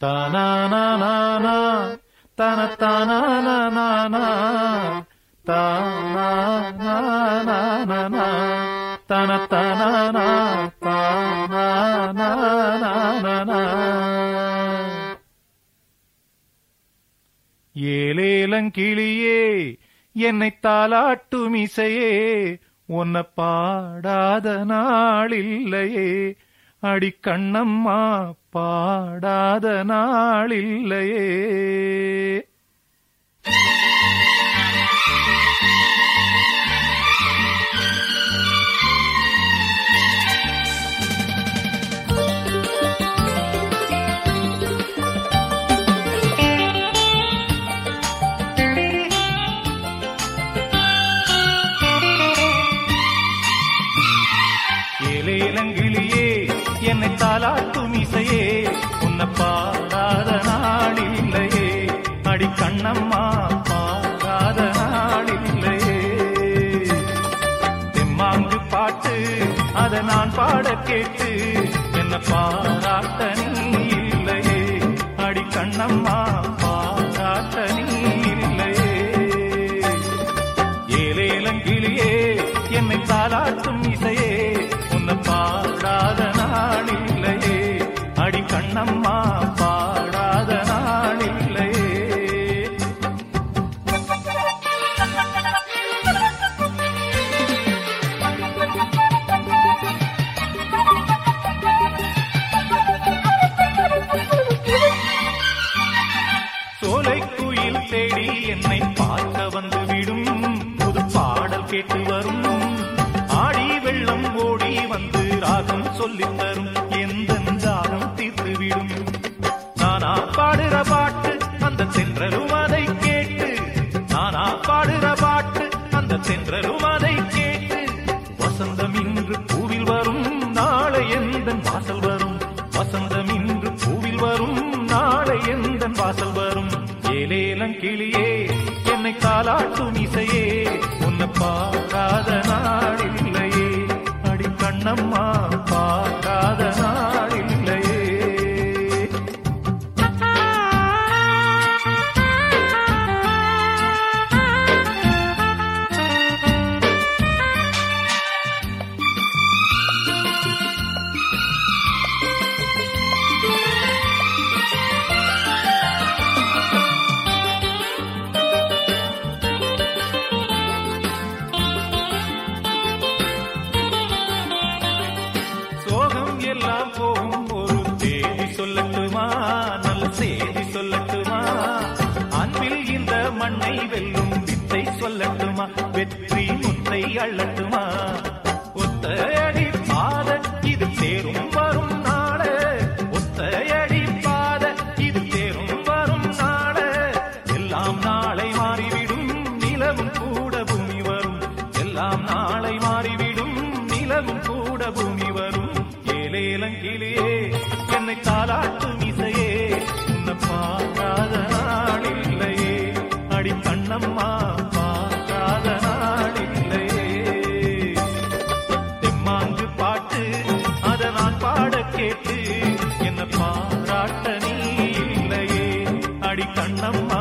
தானானானா தன தானானானா தானானானா தன தானானா தானானானா ஏலேலங்கிளியே என்னை தாலாட்டும் இசையே உன்னை பாடாத நாள் இல்லையே அடிக்கண்ணம்மா பாடாத நாளில்லையே. ஏலேலங்கிளியே என்னை தாலாட்டும் இசையே. உன்னை பாடாத நாளில்லையே. அடி கண்ணம்மா பாடாத நாளில்லையே. தெம்மாங்கு பாட்டு அதை நான் பாட கேட்டு என்னை பாராட்ட நீ இல்லையே. அடி கண்ணம்மா கேட்டு வரும் ஆடி வெள்ளம் ஓடி வந்து ராகம் சொல்லி தரும். எந்த தாகம் தீர்த்து நானா பாடுற பாட்டு அந்த சென்றரும் அதை கேட்டு. நானா பாடுற பாட்டு அந்த சென்றரும் அதை கேட்டு. வசந்தம் இன்று பூவில் வரும் நாளை எந்த வாசல் வரும்? வசந்தம் இன்று பூவில் வரும் நாளை எந்த வாசல் வரும்? ஏலேலங்கிளியே என்னை காலாட்டும் இசையே உன்னை நல் செய்தி சொல்லட்டுமா? அன்பில் இந்த மண்ணை வெல்லும் வித்தை சொல்லட்டுமா? வெற்றி முத்தை அள்ளட்டுமா? ஒத்தையடி பாத இது சேரும் வரும் நாட ஒத்தையடி பாத இது சேரும் வரும் நாட எல்லாம் நாளை மாறிவிடும் நிலவும் கூட பூமி வரும். எல்லாம் நாளை மாறிவிடும் நிலவும் கூட பூமி வரும். ஏலேலங்கிலேயே என்னை தாளாட்டு அடி கண்ணம்மா.